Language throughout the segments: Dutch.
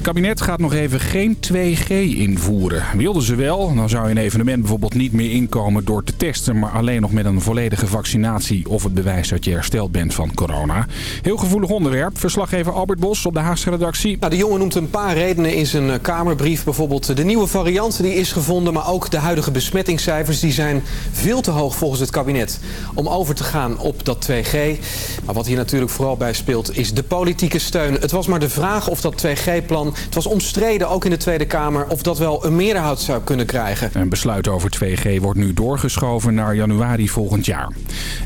Het kabinet gaat nog even geen 2G invoeren. Wilden ze wel, dan zou je een evenement bijvoorbeeld niet meer inkomen door te testen... maar alleen nog met een volledige vaccinatie of het bewijs dat je hersteld bent van corona. Heel gevoelig onderwerp. Verslaggever Albert Bos op de Haagse redactie. Nou, de jongen noemt een paar redenen in zijn eh, kamerbrief. Bijvoorbeeld de nieuwe variant die is gevonden... maar ook de huidige besmettingscijfers die zijn veel te hoog volgens het kabinet... om over te gaan op dat 2G. Maar wat hier natuurlijk vooral bij speelt is de politieke steun. Het was maar de vraag of dat 2G-plan het was omstreden, ook in de Tweede Kamer, of dat wel een meerderheid zou kunnen krijgen. Een besluit over 2G wordt nu doorgeschoven naar januari volgend jaar.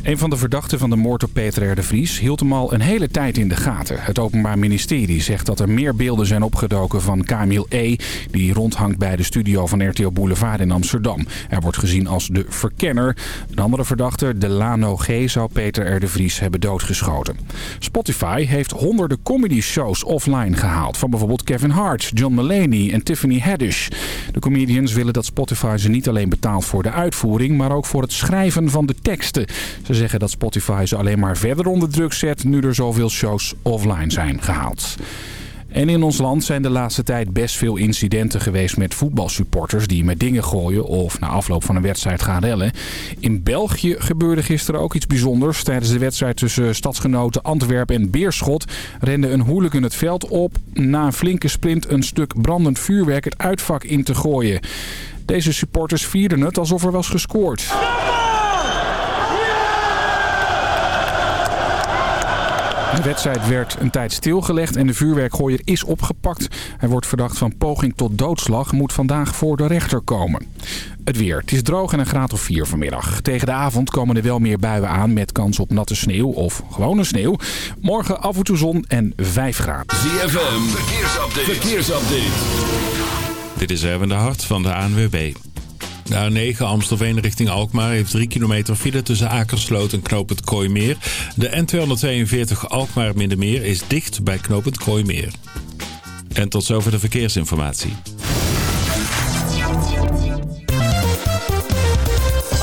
Een van de verdachten van de moord op Peter R. de Vries hield hem al een hele tijd in de gaten. Het Openbaar Ministerie zegt dat er meer beelden zijn opgedoken van Kamil E. die rondhangt bij de studio van RTO Boulevard in Amsterdam. Hij wordt gezien als de verkenner. Een andere verdachte, Delano G. zou Peter R. de Vries hebben doodgeschoten. Spotify heeft honderden comedy shows offline gehaald van bijvoorbeeld Kevin Hart, John Mulaney en Tiffany Haddish. De comedians willen dat Spotify ze niet alleen betaalt voor de uitvoering, maar ook voor het schrijven van de teksten. Ze zeggen dat Spotify ze alleen maar verder onder druk zet nu er zoveel shows offline zijn gehaald. En in ons land zijn de laatste tijd best veel incidenten geweest met voetbalsupporters die met dingen gooien of na afloop van een wedstrijd gaan rellen. In België gebeurde gisteren ook iets bijzonders. Tijdens de wedstrijd tussen stadsgenoten Antwerpen en Beerschot rende een hooligan het veld op na een flinke splint een stuk brandend vuurwerk het uitvak in te gooien. Deze supporters vierden het alsof er was gescoord. De wedstrijd werd een tijd stilgelegd en de vuurwerkgooier is opgepakt. Hij wordt verdacht van poging tot doodslag, moet vandaag voor de rechter komen. Het weer. Het is droog en een graad of 4 vanmiddag. Tegen de avond komen er wel meer buien aan met kans op natte sneeuw of gewone sneeuw. Morgen af en toe zon en 5 graden. ZFM, verkeersupdate. verkeersupdate. Dit is Erwin de Hart van de ANWB. De A9 Amstelveen richting Alkmaar heeft 3 kilometer file tussen Akersloot en Knopend Kooimeer. De N242 Alkmaar Middenmeer is dicht bij Knopend Kooimeer. En tot zover de verkeersinformatie.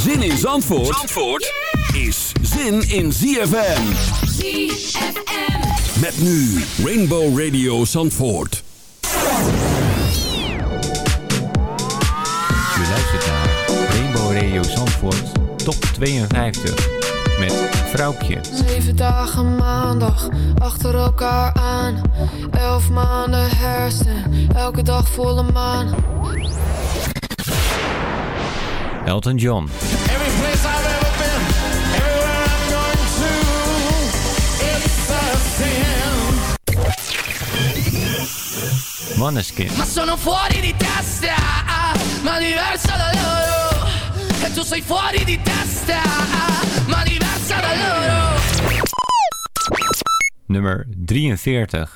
Zin in Zandvoort, Zandvoort is zin in ZFM. ZFM. Met nu Rainbow Radio Zandvoort. Je luistert naar Rainbow Radio Zandvoort Top 52 met Vrouwtje. Zeven dagen maandag achter elkaar aan. Elf maanden hersen, elke dag volle maan. A sin. Måneskin. Ma sono fuori di testa, ma diverso da loro. E tu sei fuori di testa, ma diversa da loro. Nummer 43.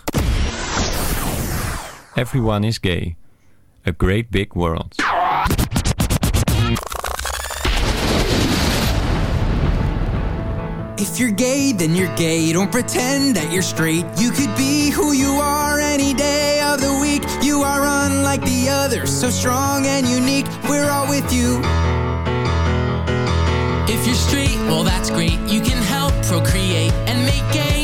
Everyone is gay. A great big world. If you're gay, then you're gay. Don't pretend that you're straight. You could be who you are any day of the week. You are unlike the others, so strong and unique. We're all with you. If you're straight, well that's great. You can help procreate and make gay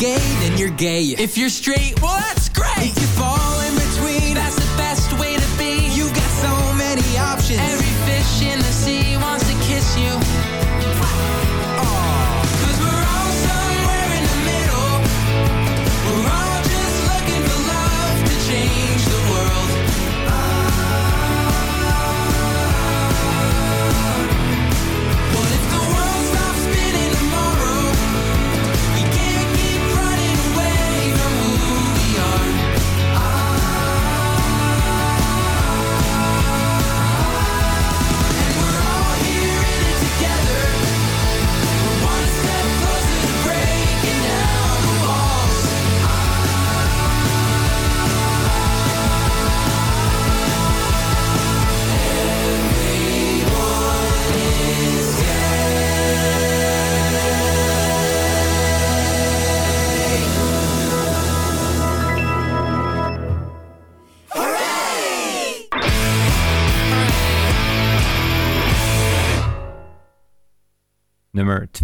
you're gay, then you're gay. If you're straight, well, that's great. If you fall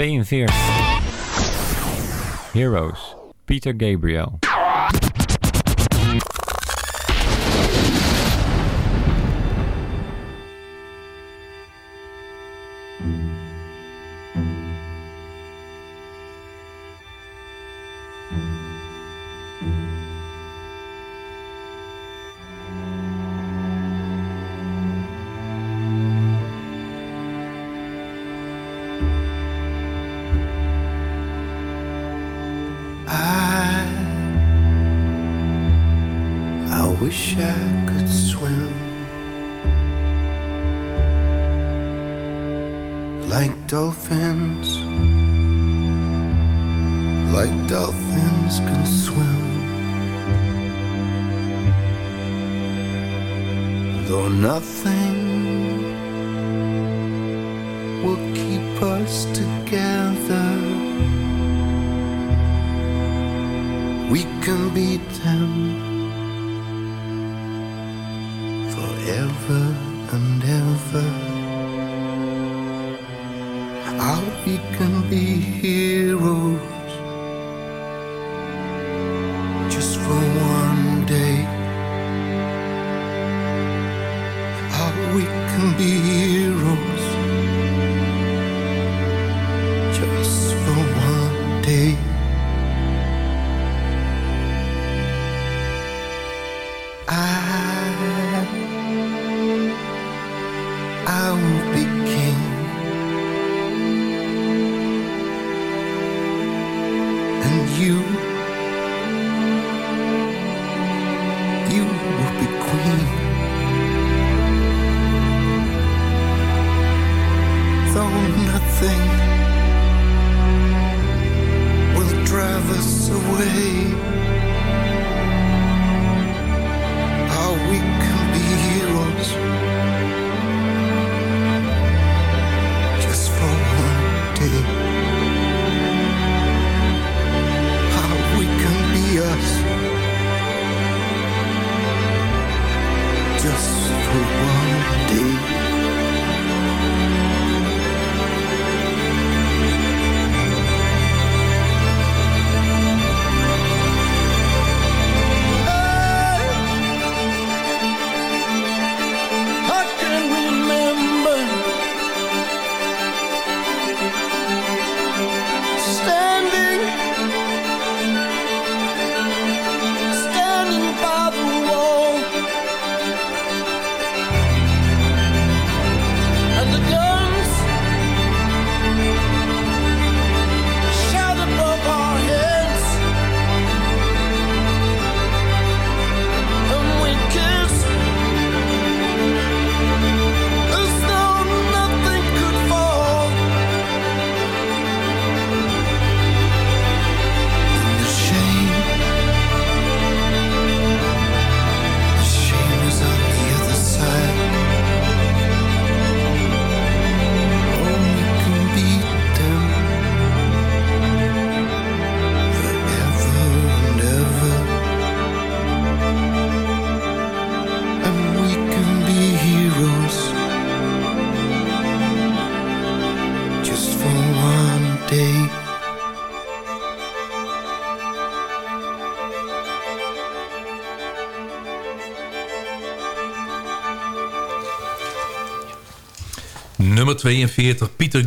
42. Heroes, Peter Gabriel. will keep us together. We can beat them forever and ever. How we can be heroes. 42, Pieter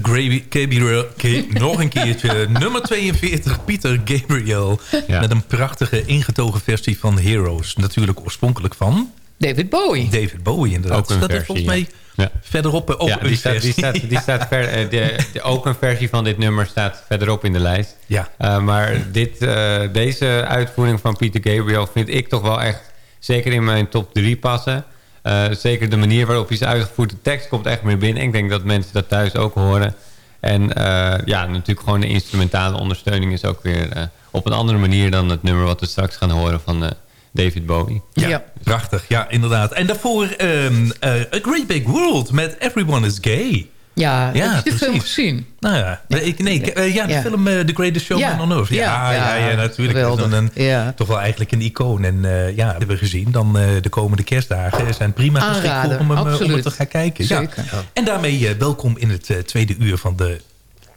Gabriel. Ga- nog een keertje. nummer 42, Pieter Gabriel. Ja. Met een prachtige ingetogen versie van Heroes. Natuurlijk oorspronkelijk van... David Bowie. David Bowie, inderdaad. Ook een dat is versie, volgens mij ja. verderop eh, ook ja, een die staat, die versie. staat, die staat ver, eh, de, de, ook een versie van dit nummer staat verderop in de lijst. Ja. Eh, maar dit, eh, deze uitvoering van Peter Gabriel vind ik toch wel echt zeker in mijn top 3 passen. Eh, zeker de manier waarop hij is uitgevoerd. De tekst komt echt meer binnen. Ik denk dat mensen dat thuis ook horen. En eh, ja, natuurlijk gewoon de instrumentale ondersteuning is ook weer eh, op een andere manier dan het nummer wat we straks gaan horen van eh, David Bowie. Ja, prachtig. Ja, inderdaad. En daarvoor ehm, eh, A Great Big World met Everyone is Gay. Ja, Ja, heb je de film precies. gezien? Nou ja, ik, nee, ik- eh, ja, de Ja. film eh, The Greatest Showman Ja. on Earth. Ja, Ja, ja, ja, ja, natuurlijk. Dat is geweldig. dan een, Toch wel eigenlijk een icoon. En eh, ja, hebben we gezien. Dan eh, de komende kerstdagen zijn prima geschikt om, hem, om het te gaan kijken. Zeker. En daarmee welkom in het tweede uur van de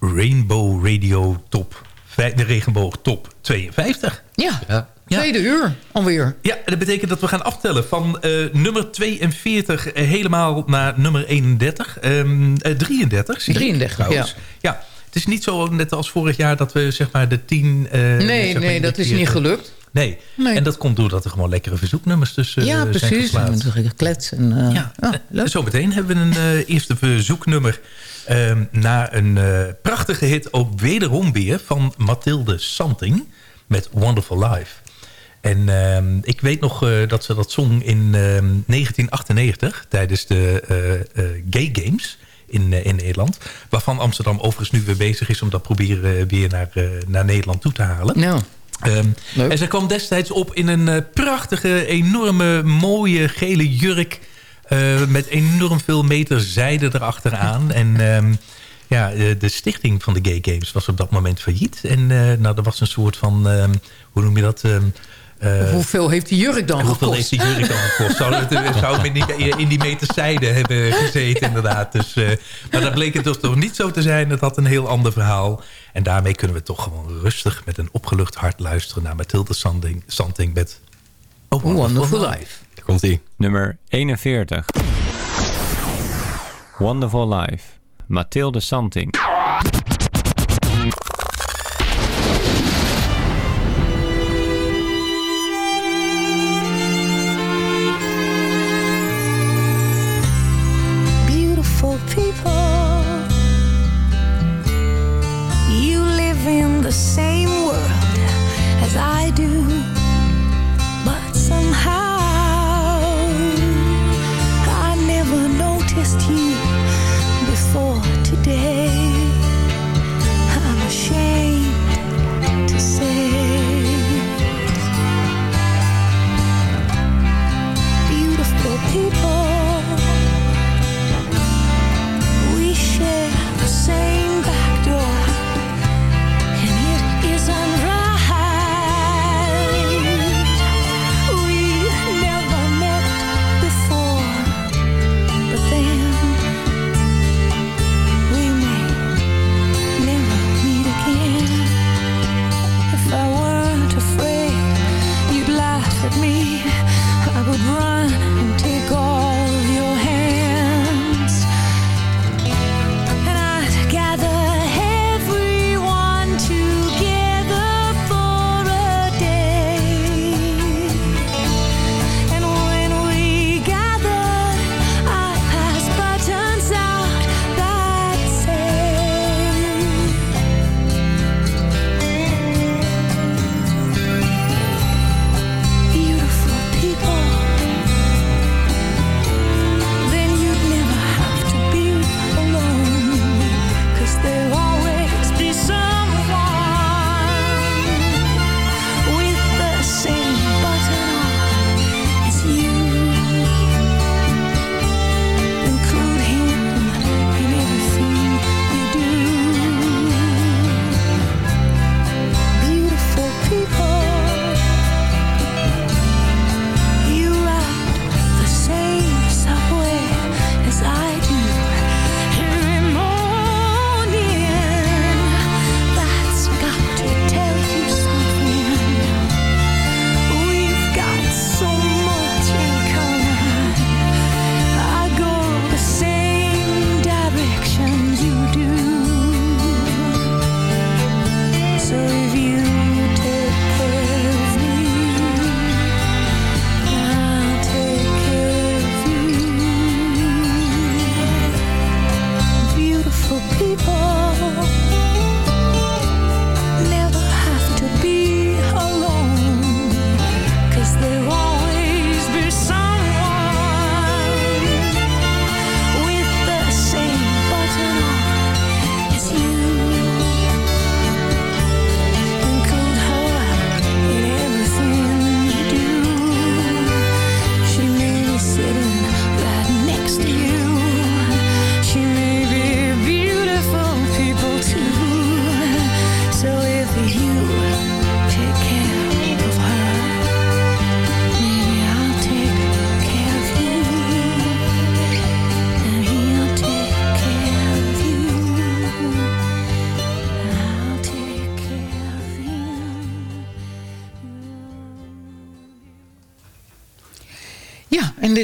Rainbow Radio Top. De Regenboog Top 52. Ja, tweede uur alweer. Ja, dat betekent dat we gaan aftellen van eh, nummer 42 eh, helemaal naar nummer 31. Ehm, eh, 33, zie ik 33, trouwens. Ja. Het is niet zo net als vorig jaar dat we zeg maar de 10... eh, Nee, maar, nee, dat is niet gelukt. Nee. Nee. en dat komt doordat er gewoon lekkere verzoeknummers tussen ja, zijn precies. geplaatst. En dan klets en, eh, Ja, ja, leuk. Zometeen hebben we een eerste verzoeknummer... ehm naar een prachtige hit ook wederom weer van Mathilde Santing... met Wonderful Life. En ehm, ik weet nog eh, dat ze dat zong in ehm, 1998... tijdens de eh, eh, Gay Games in, in Nederland. Waarvan Amsterdam overigens nu weer bezig is... om dat proberen weer naar, naar Nederland toe te halen. Nou, Ehm, en ze kwam destijds op in een prachtige, enorme, mooie gele jurk... met enorm veel meter zijde erachteraan. En ehm, ja, de stichting van de Gay Games was op dat moment failliet. En eh, nou, er was een soort van, ehm, hoe noem je dat... ehm, eh, hoeveel heeft die jurk dan Hoeveel gekost? heeft die jurk dan gekost? Zou het, eh, zou het in, die, in die meter zijde hebben gezeten, inderdaad. Dus, eh, maar dat bleek het dus toch niet zo te zijn. Het had een heel ander verhaal. En daarmee kunnen we toch gewoon rustig met een opgelucht hart luisteren... naar Mathilde Santing, Santing met... Oh, Wonderful Life. Daar komt ie. Nummer 41. Wonderful Life. Mathilde Santing.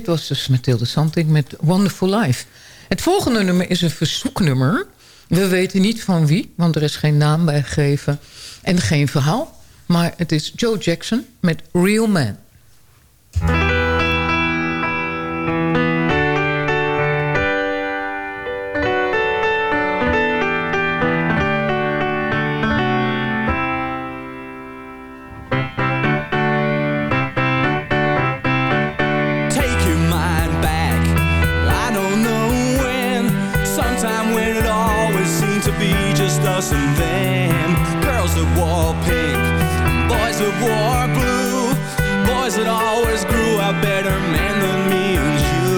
was dus Mathilde Santing met Wonderful Life. Het volgende nummer is een verzoeknummer. We weten niet van wie, want er is geen naam bijgegeven en geen verhaal. Maar het is Joe Jackson met Real Man. war blue Boys that always grew a better men than me and you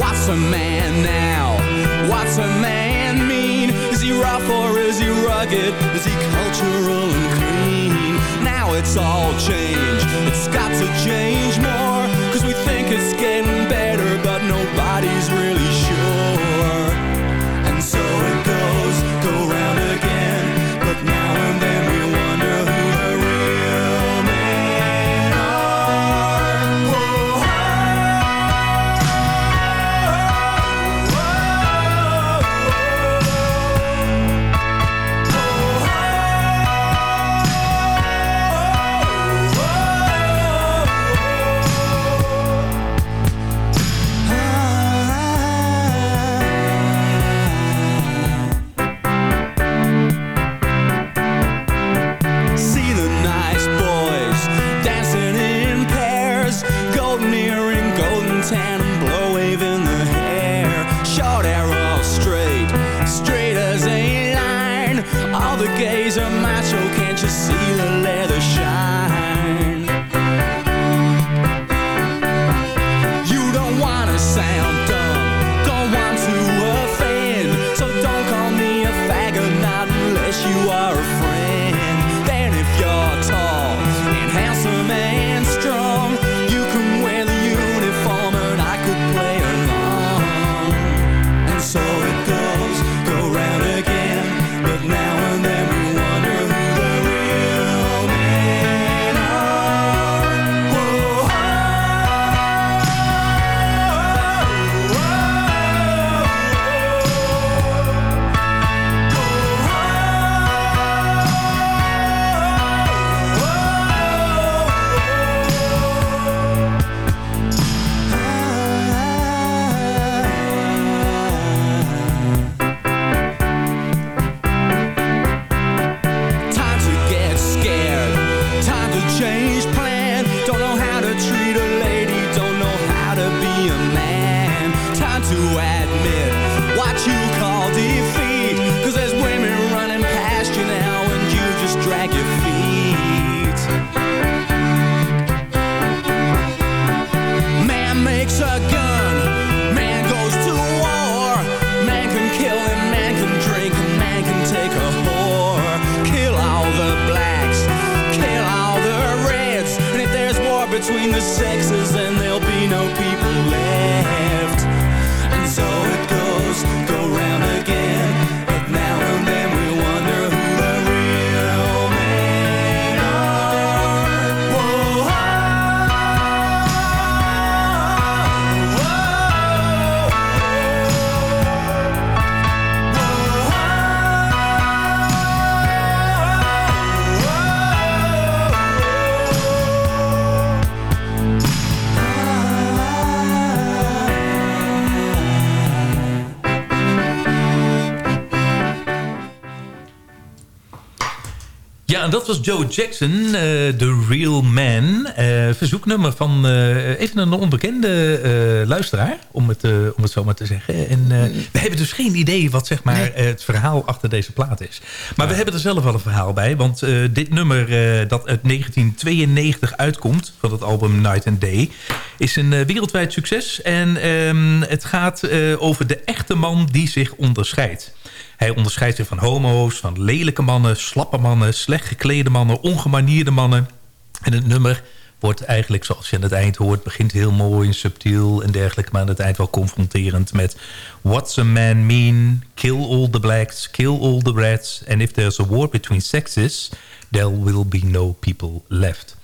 What's a man now? What's a man mean? Is he rough or is he rugged? Is he cultural and clean? Now it's all changed It's got to change more en dat was Joe Jackson, eh, The Real Man. Eh, verzoeknummer van eh, even een onbekende luisteraar, om het, om het zo maar te zeggen. En eh, we hebben dus geen idee wat zeg maar, het verhaal achter deze plaat is. Maar we hebben er zelf wel een verhaal bij. Want dit nummer dat uit 1992 uitkomt, van het album Night and Day... is een wereldwijd succes. En ehm, het gaat over de echte man die zich onderscheidt. Hij onderscheidt zich van homo's, van lelijke mannen, slappe mannen... slecht geklede mannen, ongemanierde mannen. En het nummer wordt eigenlijk, zoals je aan het eind hoort... begint heel mooi en subtiel en dergelijke... maar aan het eind wel confronterend met... What's a man mean? Kill all the blacks, kill all the reds... and if there's a war between sexes... there will be no people left.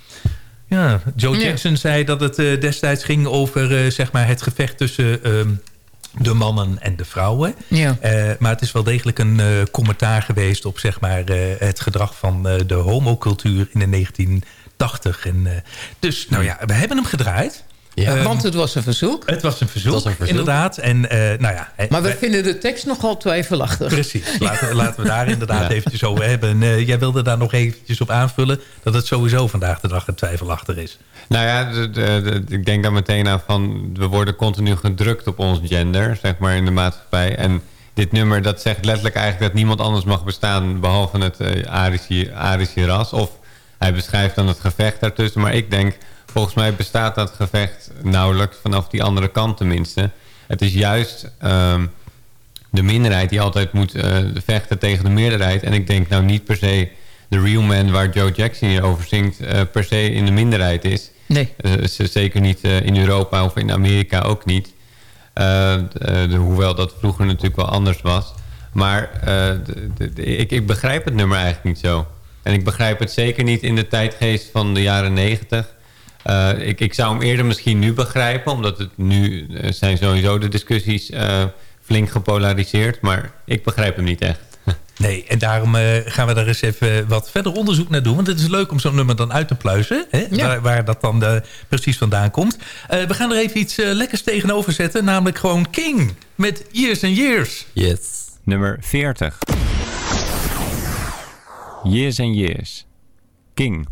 Ja, Joe Ja. Jackson zei dat het eh, destijds ging over eh, zeg maar het gevecht tussen... ehm, de mannen en de vrouwen. Ja. Eh, maar het is wel degelijk een eh, commentaar geweest op zeg maar, eh, het gedrag van eh, de homocultuur in de 1980. En, eh, dus nou ja, we hebben hem gedraaid. Ehm, Want het was een verzoek. het was een verzoek, Het was een verzoek. inderdaad. En eh, nou ja, Maar we wij- vinden de tekst nogal twijfelachtig. Precies, laten, laten we daar inderdaad Ja. eventjes over hebben. En, eh, jij wilde daar nog eventjes op aanvullen... dat het sowieso vandaag de dag een twijfelachtig is. Nou ja, ik denk daar meteen aan van... we worden continu gedrukt op ons gender, zeg maar, in de maatschappij. En dit nummer, dat zegt letterlijk eigenlijk dat niemand anders mag bestaan... behalve het eh, Arische, Arische ras. Of hij beschrijft dan het gevecht daartussen. Maar ik denk, volgens mij bestaat dat gevecht nauwelijks... vanaf die andere kant tenminste. Het is juist... ehm, de minderheid die altijd moet eh, vechten tegen de meerderheid. En ik denk nou niet per se de real man waar Joe Jackson hier over zingt... eh, per se in de minderheid is. Nee. Z- zeker niet eh, in Europa of in Amerika ook niet. Eh, eh, hoewel dat vroeger natuurlijk wel anders was. Maar ik, ik begrijp het nummer eigenlijk niet zo. En ik begrijp het zeker niet in de tijdgeest van de jaren negentig. Eh, ik, ik zou hem eerder misschien nu begrijpen... omdat het nu zijn sowieso de discussies flink gepolariseerd. Maar ik begrijp hem niet echt. Nee, en daarom eh, gaan we daar eens even wat verder onderzoek naar doen. Want het is leuk om zo'n nummer dan uit te pluizen. Hè? Ja. Waar, waar dat dan eh, precies vandaan komt. Eh, we gaan er even iets lekkers tegenover zetten. Namelijk gewoon King met Years and Years. Yes. Nummer 40. Years and Years. King.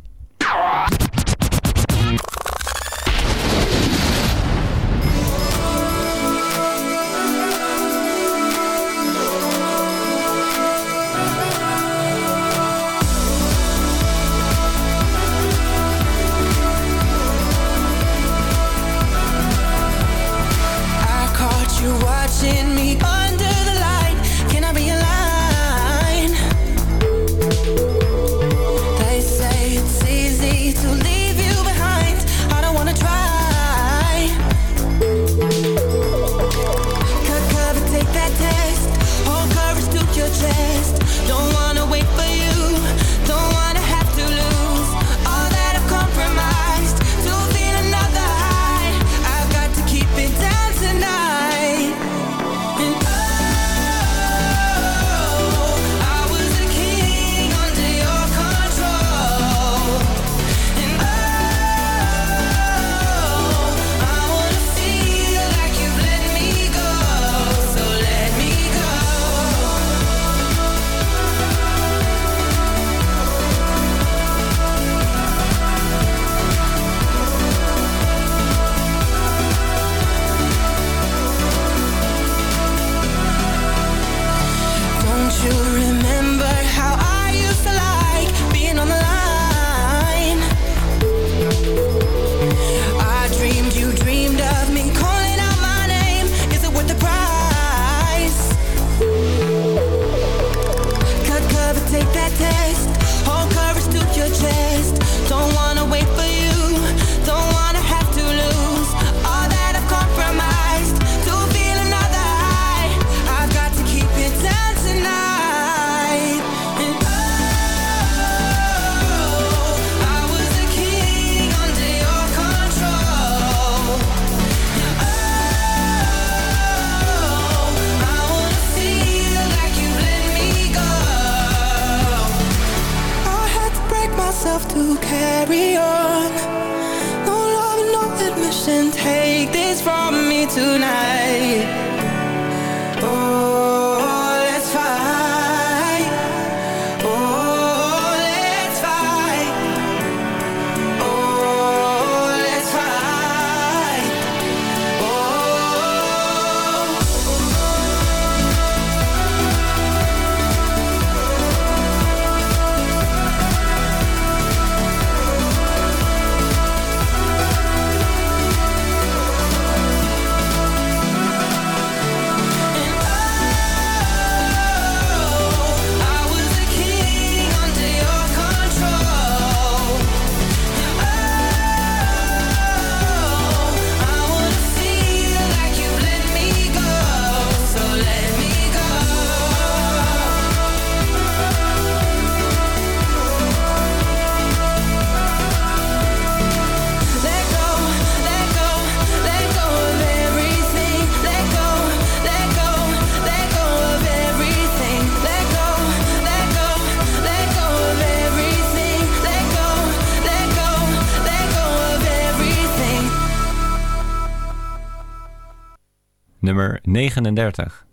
39.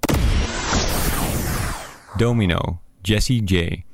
Domino, Jesse J.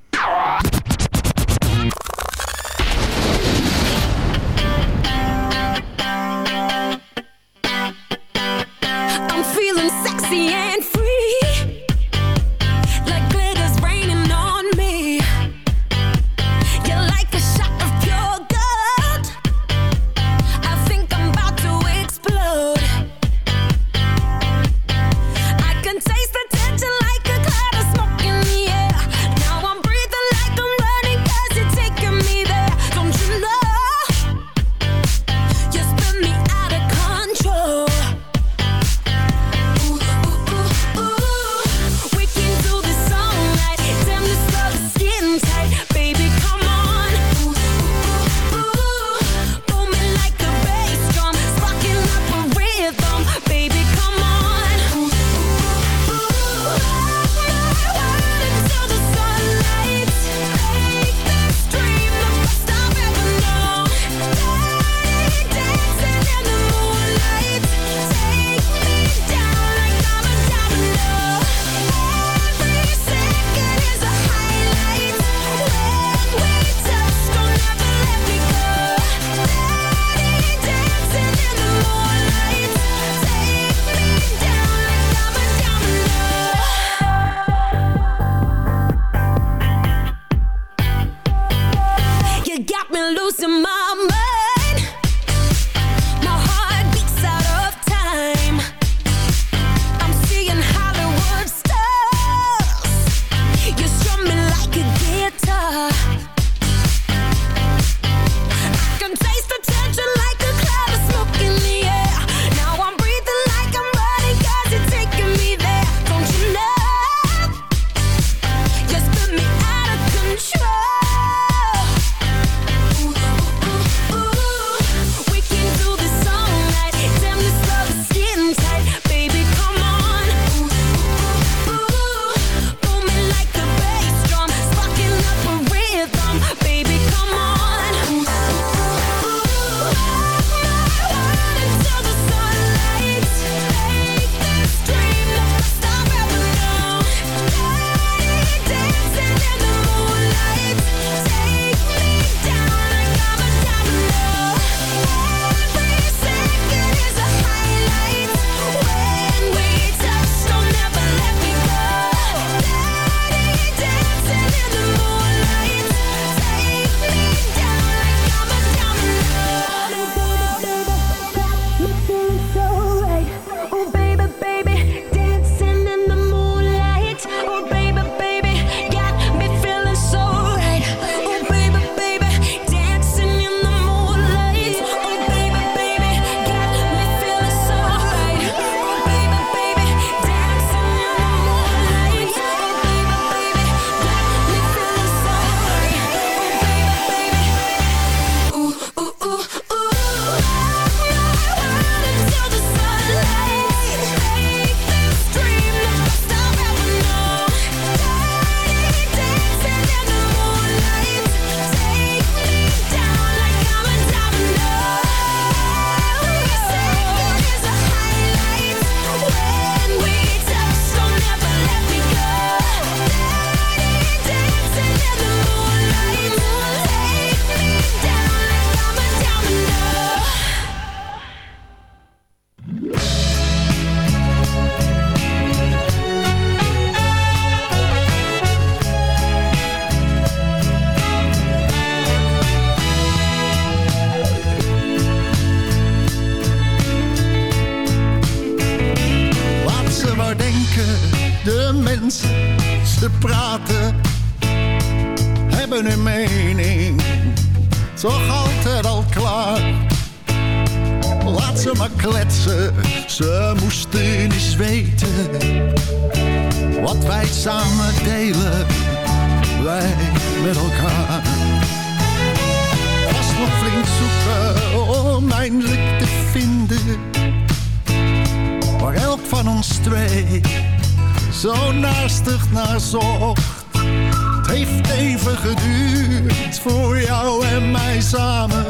samen.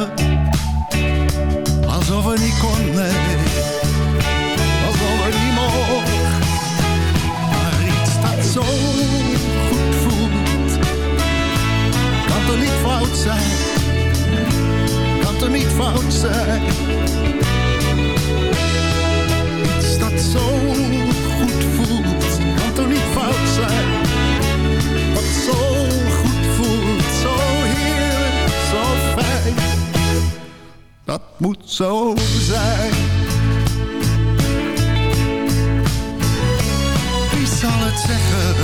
Alsof we niet kon, nee. Alsof we niet mocht. Maar iets dat zo goed voelt. Kan er niet fout zijn. Kan er niet fout zijn. Wie zal het zeggen?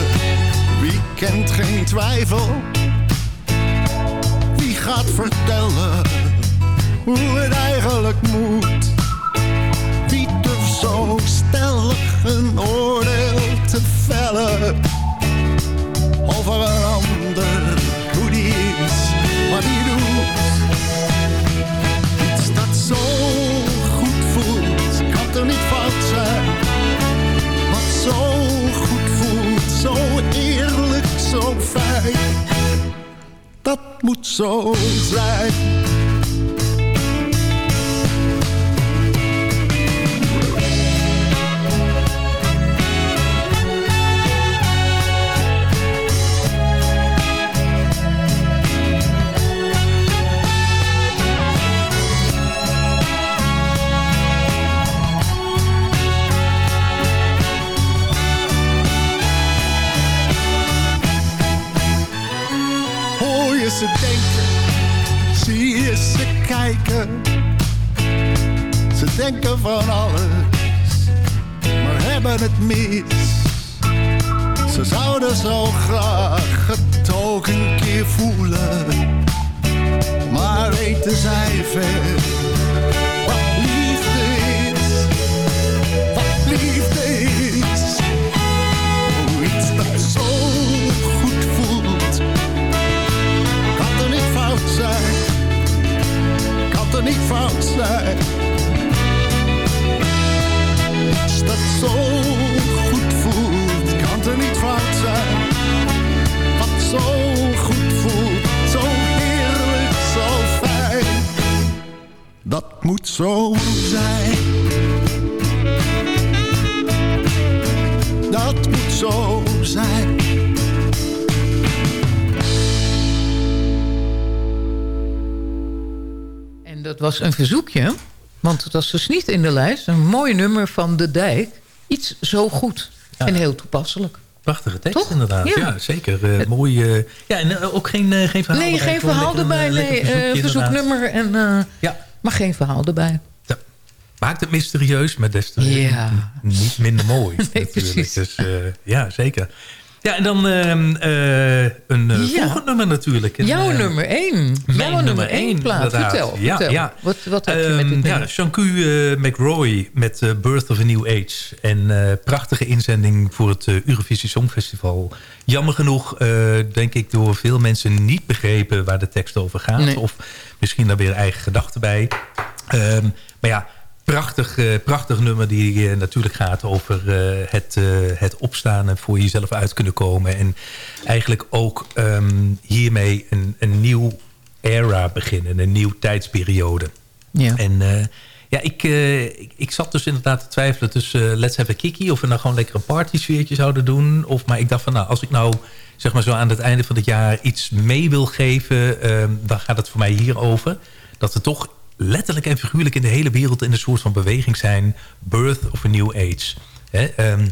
Wie kent geen twijfel? Wie gaat vertellen hoe het eigenlijk moet? Wie durft zo stellig een oordeel te vellen over een ander? Hoe die is, wat die doet. Moet zo zijn. Denken, zie je ze kijken. Ze denken van alles, maar hebben het mis. Ze zouden zo graag het ook een keer voelen. Maar weten zij veel Iets dat zo goed voelt. Kan er niet fout zijn. Wat zo goed voelt. Zo heerlijk, zo fijn. Dat moet zo zijn. Dat moet zo zijn. Dat was een verzoekje, want het was dus niet in de lijst. Een mooi nummer van De Dijk. Iets zo goed en heel toepasselijk. Prachtige tekst Toch? inderdaad. Ja. Ja, zeker. Eh, mooi. eh, ja, en eh, ook geen, eh, geen verhaal nee, erbij, geen verhaal lekker een, erbij. lekker Nee, verzoeknummer, en, eh, maar geen verhaal erbij. Maakt het mysterieus, maar des te Ja. niet minder mooi. natuurlijk. precies. Dus, ja, zeker. Ja, en dan ehm, eh, een Ja. volgend nummer natuurlijk. Een, Jouw nummer één. Mijn Jouw nummer één plaat. Vertel, Ja, vertel. ja. Wat, wat heb je met dit Ehm? Ja, Shanku eh, McRoy met Birth of a New Age. En prachtige inzending voor het Eurovisie Songfestival. Jammer genoeg, denk ik, door veel mensen niet begrepen waar de tekst over gaat. Nee. Of misschien daar weer eigen gedachten bij. Ehm, maar ja, prachtig, eh, prachtig nummer die eh, natuurlijk gaat over eh, het, het opstaan en voor jezelf uit kunnen komen. En eigenlijk ook ehm, hiermee een, een nieuw era beginnen, een nieuw tijdsperiode. Ja. En ja, ik, ik, ik zat dus inderdaad te twijfelen tussen Let's Have a Kiki... of we nou gewoon lekker een party sfeertje zouden doen. Of, maar ik dacht van, nou, als ik nou zeg maar zo aan het einde van het jaar iets mee wil geven... ehm, dan gaat het voor mij hierover. Dat we toch letterlijk en figuurlijk in de hele wereld... in een soort van beweging zijn. Birth of a New Age. Ehm,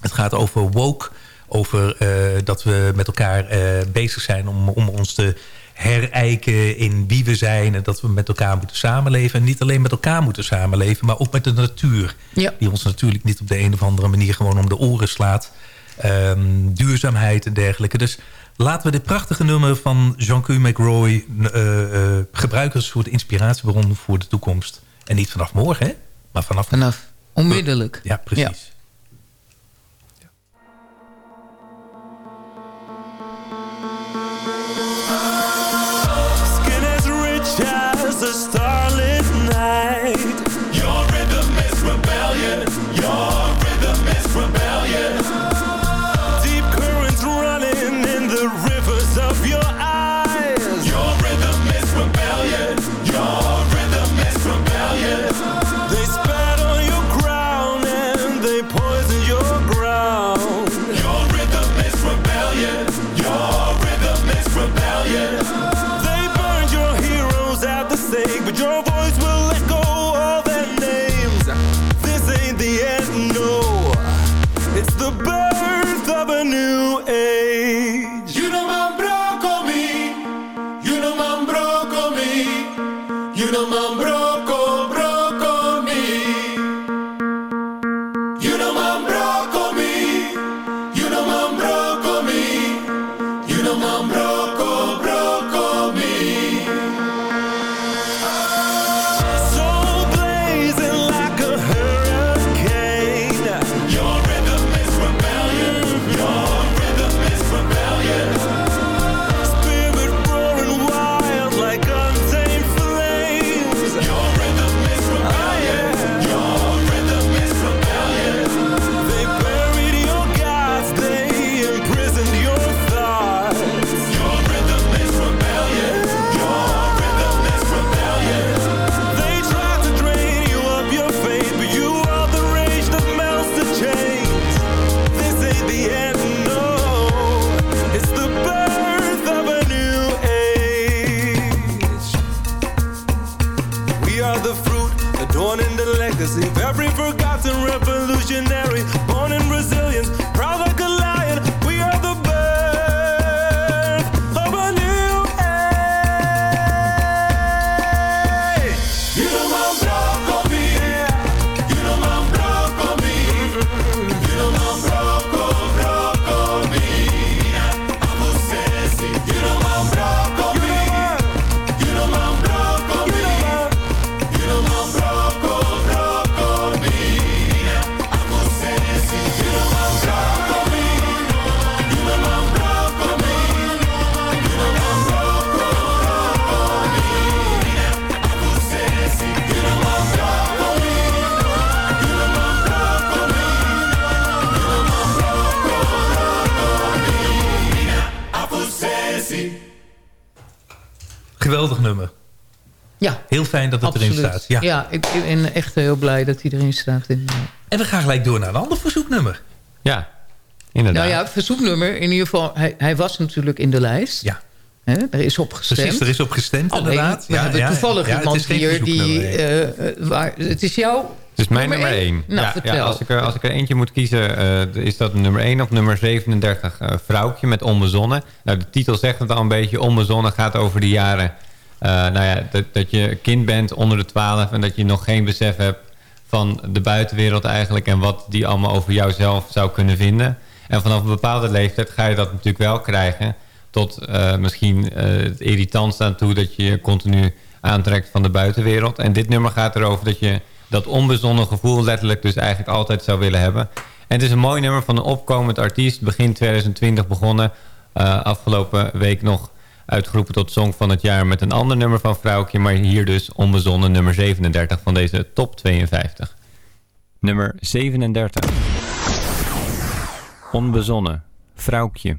het gaat over woke, over eh, dat we met elkaar eh, bezig zijn... om, om ons te herijken in wie we zijn... en dat we met elkaar moeten samenleven. En niet alleen met elkaar moeten samenleven... maar ook met de natuur. Die ons natuurlijk niet op de een of andere manier... gewoon om de oren slaat. Ehm, duurzaamheid en dergelijke. Dus laten we dit prachtige nummer van Jean-Q McRoy... eh, eh, gebruiken als een soort inspiratiebron voor de toekomst. En niet vanaf morgen, hè? Maar vanaf... Vanaf onmiddellijk. Ja, precies. Nummer. Ja. Heel fijn dat het Absoluut. erin staat. Ja. Ja, ik ben echt heel blij dat hij erin staat. In, eh, En we gaan gelijk door naar een ander verzoeknummer. Ja, inderdaad. Nou ja, verzoeknummer. In ieder geval, hij, hij was natuurlijk in de lijst. Ja. Hè, er is op gestemd. Precies, er is op gestemd Alleen, inderdaad. we Ja, hebben ja, toevallig ja, het iemand hier die... eh, eh, waar, het is jouw... Het is mijn nummer 1. Nou, ja, als, ik er, als ik er eentje moet kiezen, eh, is dat nummer 1 of nummer 37. eh, Vrouwtje met Onbezonnen. Nou, de titel zegt het al een beetje. Onbezonnen gaat over de jaren... eh, nou ja, dat, dat je kind bent onder de 12 en dat je nog geen besef hebt van de buitenwereld eigenlijk... en wat die allemaal over jouzelf zou kunnen vinden. En vanaf een bepaalde leeftijd ga je dat natuurlijk wel krijgen... tot eh, misschien eh, het irritantste aan toe dat je je continu aantrekt van de buitenwereld. En dit nummer gaat erover dat je dat onbezonnen gevoel letterlijk dus eigenlijk altijd zou willen hebben. En het is een mooi nummer van een opkomend artiest. Begin 2020 begonnen. Afgelopen week nog uitgeroepen tot Song van het Jaar met een ander nummer van Vrouwtje. Maar hier dus onbezonnen nummer 37 van deze top 52. Nummer 37. Onbezonnen. Vrouwtje.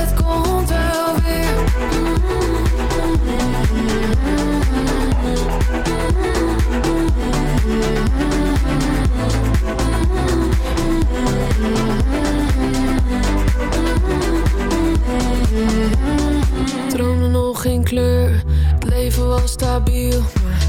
Het komt wel weer. Droomde nog geen kleur, leven was stabiel.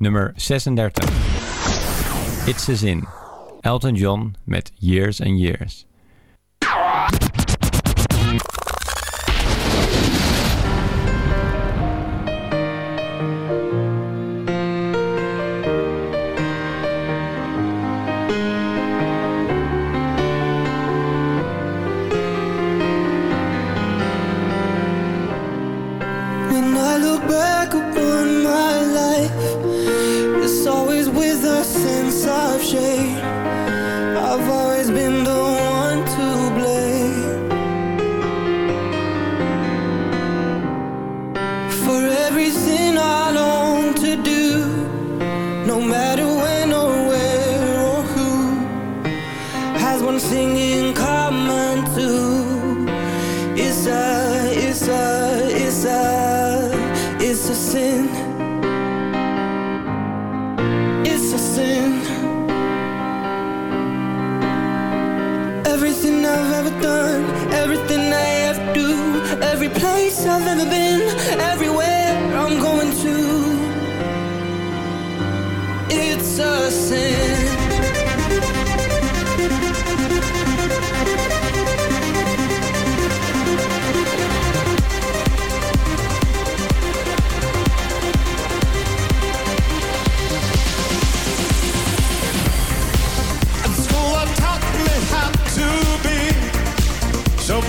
Nummer 36. It's a Zin. Elton John met Years and Years. I've ever been, everywhere I'm going to. It's a sin. So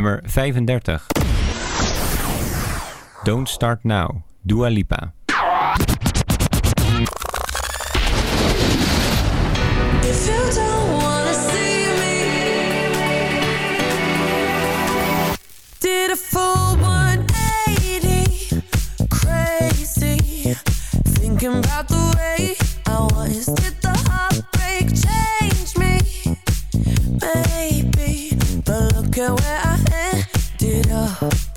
nummer 35. Don't Start Now, Dua Lipa. thinking about the way I was Did the heartbreak change me? Maybe But look at where I know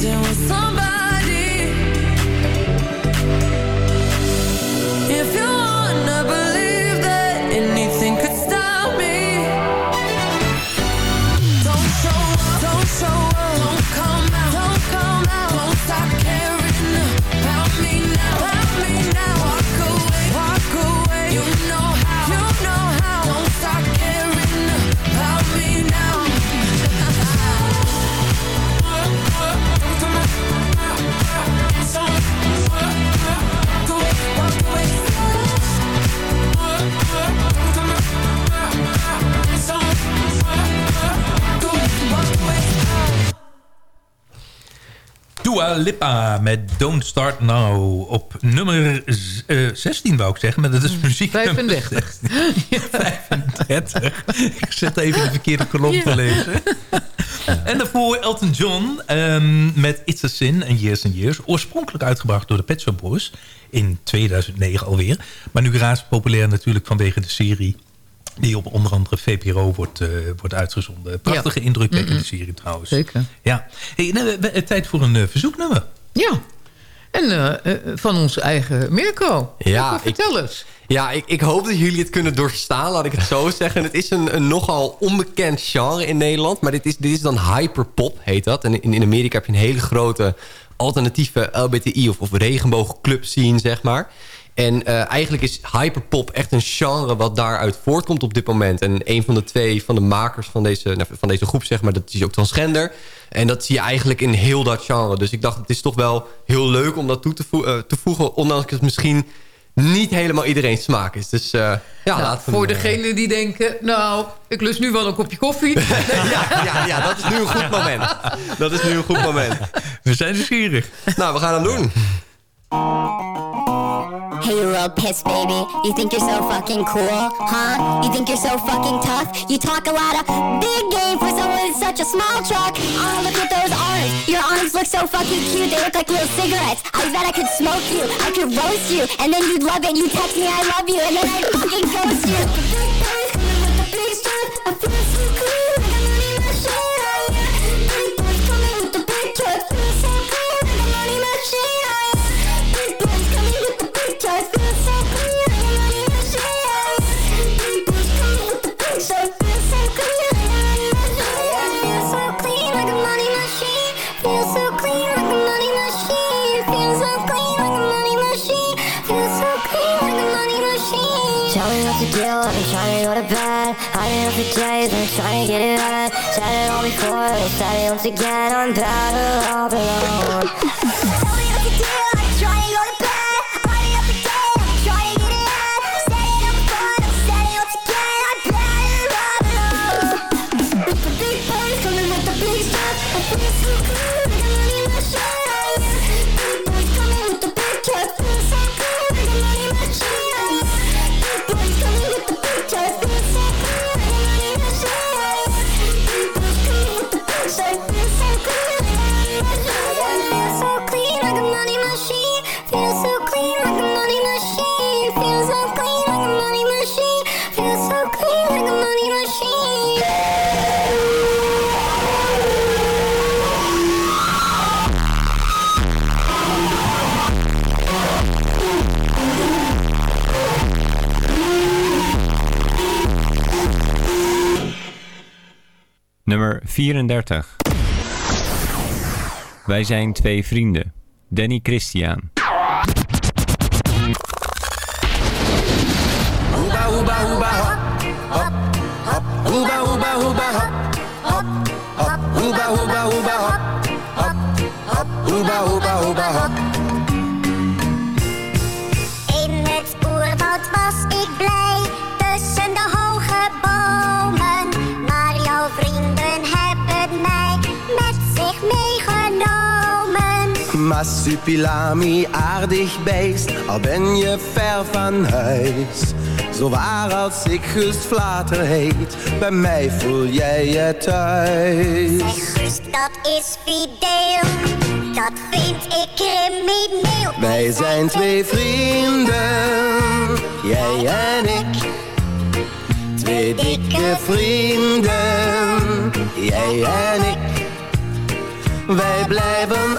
me dancing Dua Lipa met Don't Start Now. Op nummer z- eh, 16 wou ik zeggen, maar dat is muziek. 35. 35. ik zet even de verkeerde kolom te lezen. en daarvoor Elton John ehm, met It's a Sin en Years and Years. Oorspronkelijk uitgebracht door de Pet Shop Boys in 2009 alweer. Maar nu razend populair natuurlijk vanwege de serie die op onder andere VPRO wordt, eh, wordt uitgezonden. Prachtige, indrukwekkende Mm-mm. serie trouwens. Zeker. Ja. Hey, nou, we- we- tijd voor een eh, verzoeknummer. Ja. En eh, eh, van onze eigen Mirko. Ja, Mirko, vertel eens. Ja, ik, ik hoop dat jullie het kunnen doorstaan, laat ik het zo zeggen. Het is een, een nogal onbekend genre in Nederland. Maar dit is, dit is dan hyperpop, heet dat. En in, in Amerika heb je een hele grote alternatieve LBTI of, of regenboogclub scene, zeg maar. En eh, eigenlijk is hyperpop echt een genre wat daaruit voortkomt op dit moment. En een van de twee van de makers van deze, nou, van deze groep, zeg maar, dat is ook transgender. En dat zie je eigenlijk in heel dat genre. Dus ik dacht, het is toch wel heel leuk om dat toe te, eh, te voegen. Ondanks het misschien niet helemaal iedereen smaak is. Dus eh, ja, Nou, laten we voor degenen die denken, nou, ik lust nu wel een kopje koffie. ja, ja, ja, dat is nu een goed moment. Dat is nu een goed moment. We zijn nieuwsgierig. Nou, we gaan hem doen. You real piss baby. You think you're so fucking cool, huh? You think you're so fucking tough? You talk a lot of big game for someone in such a small truck. Oh, look at those arms. Your arms look so fucking cute. They look like little cigarettes. I bet I could smoke you. I could roast you. And then you'd love it. You text me I love you. And then I'd fucking ghost you. days, I'm trying to get it right Said it all before, said it once again I'm off alone 34. Wij zijn twee vrienden. Danny Christian. Massupilami, aardig beest, al ben je ver van huis. Zo waar als ik Gust Vlater heet, bij mij voel jij je thuis. Gust, dat is fideel. Dat vind ik crimineel. Wij zijn twee vrienden, jij en ik. Twee dikke vrienden, jij en ik. Wij blijven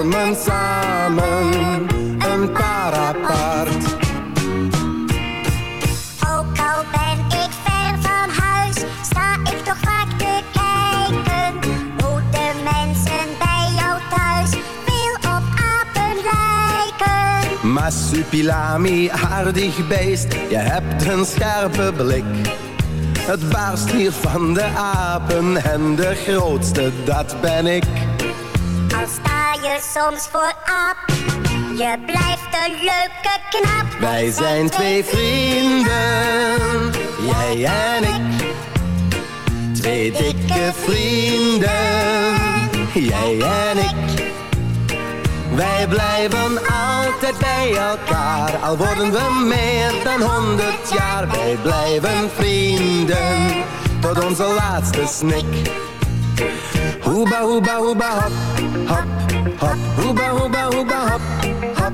Vormen samen een paar apart. Ook al ben ik ver van huis, sta ik toch vaak te kijken. Hoe de mensen bij jou thuis veel op apen lijken. Massupilami, aardig beest, je hebt een scherpe blik. Het baarst hier van de apen en de grootste, dat ben ik. Je soms voor aap, je blijft een leuke knap. Wij zijn twee vrienden, jij en ik. Twee dikke vrienden, jij en ik. Wij blijven altijd bij elkaar, al worden we meer dan honderd jaar. Wij blijven vrienden, tot onze laatste snik. Hoeba, hoeba, hoeba, hop, hop, hop. Hoeba, hoeba, hoeba, hop, hop,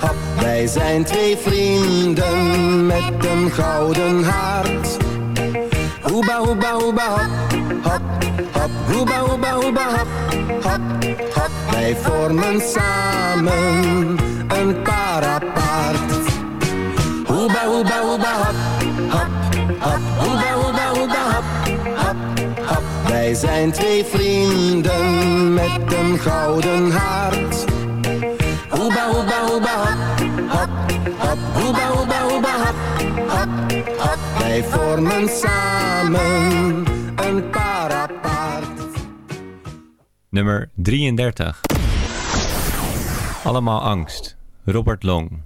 hop. Wij zijn twee vrienden met een gouden hart. Hoeba, hoeba, hoeba, hop, hop, hop. Hoeba, hoeba, hoeba, hop, hop, hop. Wij vormen samen een paar apart. Hoeba, hoeba, hoeba, hop, hop, hop. Hoeba, hoeba, Wij zijn twee vrienden met een gouden hart. Hoeba, hoeba, hoeba, hop, hop. Hoeba, hoeba, hoeba, hop, hop, hop. Wij vormen samen een paar apart. Nummer 33. Allemaal angst. Robert Long.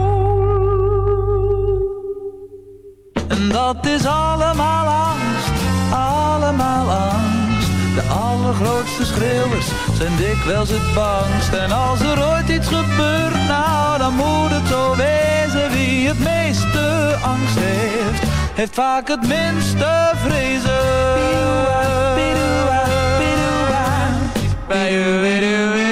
En dat is allemaal angst, allemaal angst. De allergrootste schreeuwers zijn dikwijls het bangst. En als er ooit iets gebeurt, nou dan moet het zo wezen. Wie het meeste angst heeft, heeft vaak het minste vrezen. Bij u, weer u, weer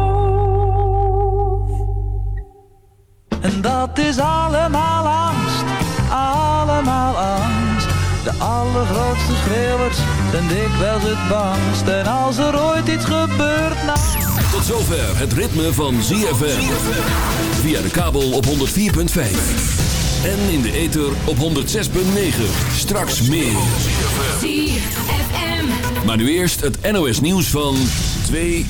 En dat is allemaal angst, allemaal angst. De allergrootste schreeuwers zijn dikwijls het bangst. En als er ooit iets gebeurt, nou... Tot zover het ritme van ZFM. Via de kabel op 104.5. En in de ether op 106.9. Straks meer. ZFM. Maar nu eerst het NOS nieuws van 2